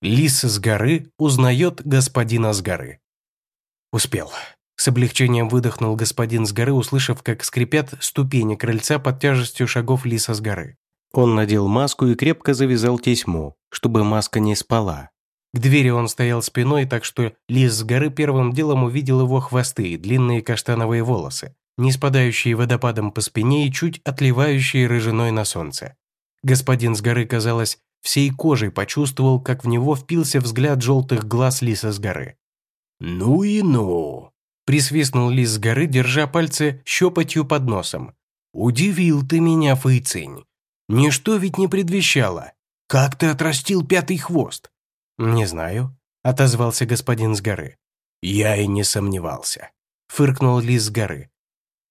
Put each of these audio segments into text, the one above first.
Лис с горы узнает господина с горы. Успел. С облегчением выдохнул господин с горы, услышав, как скрипят ступени крыльца под тяжестью шагов лиса с горы. Он надел маску и крепко завязал тесьму, чтобы маска не спала. К двери он стоял спиной, так что лис с горы первым делом увидел его хвосты и длинные каштановые волосы, не спадающие водопадом по спине и чуть отливающие рыжиной на солнце. Господин с горы, казалось, всей кожей почувствовал, как в него впился взгляд желтых глаз лиса с горы. «Ну и ну!» – присвистнул лис с горы, держа пальцы щепотью под носом. «Удивил ты меня, Фэйцинь! Ничто ведь не предвещало. Как ты отрастил пятый хвост?» «Не знаю», – отозвался господин с горы. «Я и не сомневался», – фыркнул лис с горы.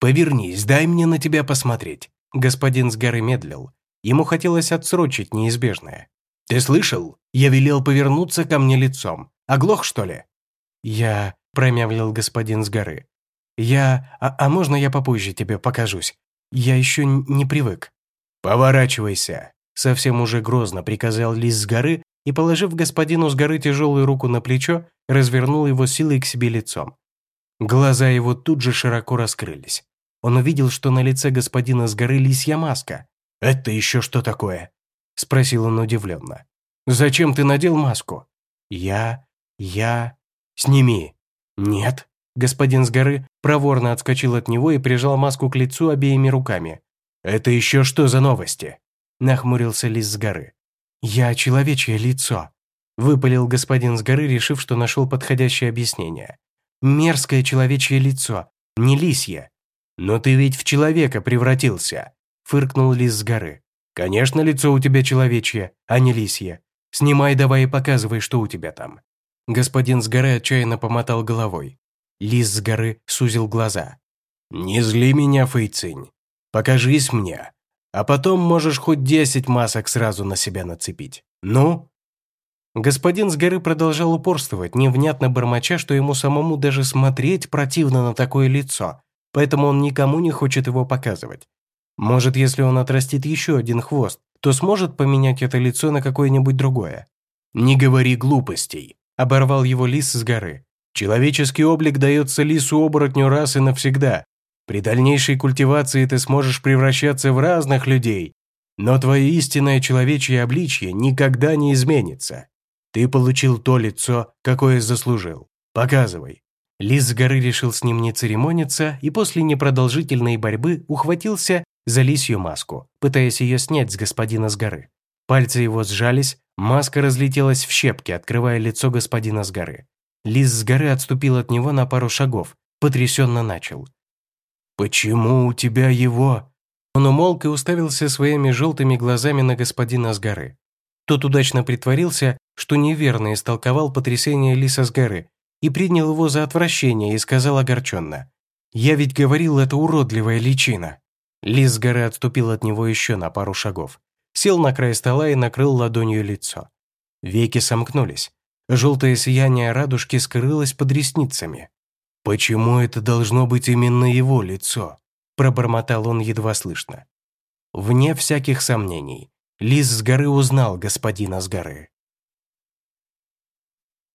«Повернись, дай мне на тебя посмотреть». Господин с горы медлил. Ему хотелось отсрочить неизбежное. «Ты слышал? Я велел повернуться ко мне лицом. Оглох, что ли?» «Я...» – промямлил господин с горы. «Я... А, а можно я попозже тебе покажусь? Я еще не привык». «Поворачивайся!» – совсем уже грозно приказал лис с горы и, положив господину с горы тяжелую руку на плечо, развернул его силой к себе лицом. Глаза его тут же широко раскрылись. Он увидел, что на лице господина с горы лисья маска. «Это еще что такое?» – спросил он удивленно. «Зачем ты надел маску?» «Я... я...» «Сними». «Нет». Господин с горы проворно отскочил от него и прижал маску к лицу обеими руками. «Это еще что за новости?» – нахмурился лис с горы. «Я человечье лицо», – выпалил господин с горы, решив, что нашел подходящее объяснение. «Мерзкое человечье лицо, не лисье». «Но ты ведь в человека превратился», – фыркнул лис с горы. «Конечно, лицо у тебя человечье, а не лисье. Снимай давай и показывай, что у тебя там». Господин с горы отчаянно помотал головой. Лис с горы сузил глаза. «Не зли меня, Фэйцинь. Покажись мне, а потом можешь хоть десять масок сразу на себя нацепить. Ну?» Господин с горы продолжал упорствовать, невнятно бормоча, что ему самому даже смотреть противно на такое лицо, поэтому он никому не хочет его показывать. Может, если он отрастит еще один хвост, то сможет поменять это лицо на какое-нибудь другое. «Не говори глупостей», – оборвал его лис с горы. «Человеческий облик дается лису-оборотню раз и навсегда, при дальнейшей культивации ты сможешь превращаться в разных людей, но твое истинное человечье обличье никогда не изменится. Ты получил то лицо, какое заслужил. Показывай». Лис с горы решил с ним не церемониться и после непродолжительной борьбы ухватился за лисью маску, пытаясь ее снять с господина с горы. Пальцы его сжались, маска разлетелась в щепки, открывая лицо господина с горы. Лис с горы отступил от него на пару шагов, потрясенно начал. «Почему у тебя его?» Он умолк и уставился своими желтыми глазами на господина с горы. Тот удачно притворился, что неверно истолковал потрясение лиса с горы и принял его за отвращение и сказал огорченно. «Я ведь говорил, это уродливая личина». Лис с горы отступил от него еще на пару шагов, сел на край стола и накрыл ладонью лицо. Веки сомкнулись. Желтое сияние радужки скрылось под ресницами. «Почему это должно быть именно его лицо?» – пробормотал он едва слышно. Вне всяких сомнений, Лис с горы узнал господина с горы.